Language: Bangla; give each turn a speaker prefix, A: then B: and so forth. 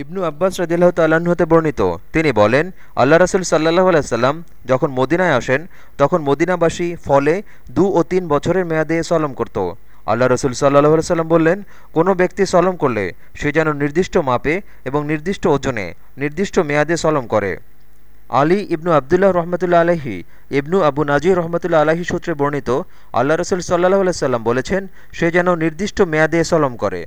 A: ইবনু আব্বাস রদিল্লাহ তাল্লাহ্ন হতে বর্ণিত। তিনি বলেন, আল্লাহ রসুল সাল্লাহ আলাইসাল্লাম যখন মদিনায় আসেন, তখন মদিনাবাসী ফলে দু ও তিন বছরের মেয়াদে সলম করত। আল্লাহ রসুল সাল্লাহ সাল্লাম বললেন, কোনো ব্যক্তি সলম করলে সে যেন নির্দিষ্ট মাপে এবং নির্দিষ্ট ওজনে নির্দিষ্ট মেয়াদে সলম করে। আলী ইবনু আবদুল্লাহ রহমতুল্লা আলহি ইবনু আবু নাজির রহমতুল্লা আলহি সূত্রে বর্ণিত, আল্লাহ রসুল সাল্লাহ সাল্লাম বলেছেন, সে যেন নির্দিষ্ট মেয়াদে সলম করে।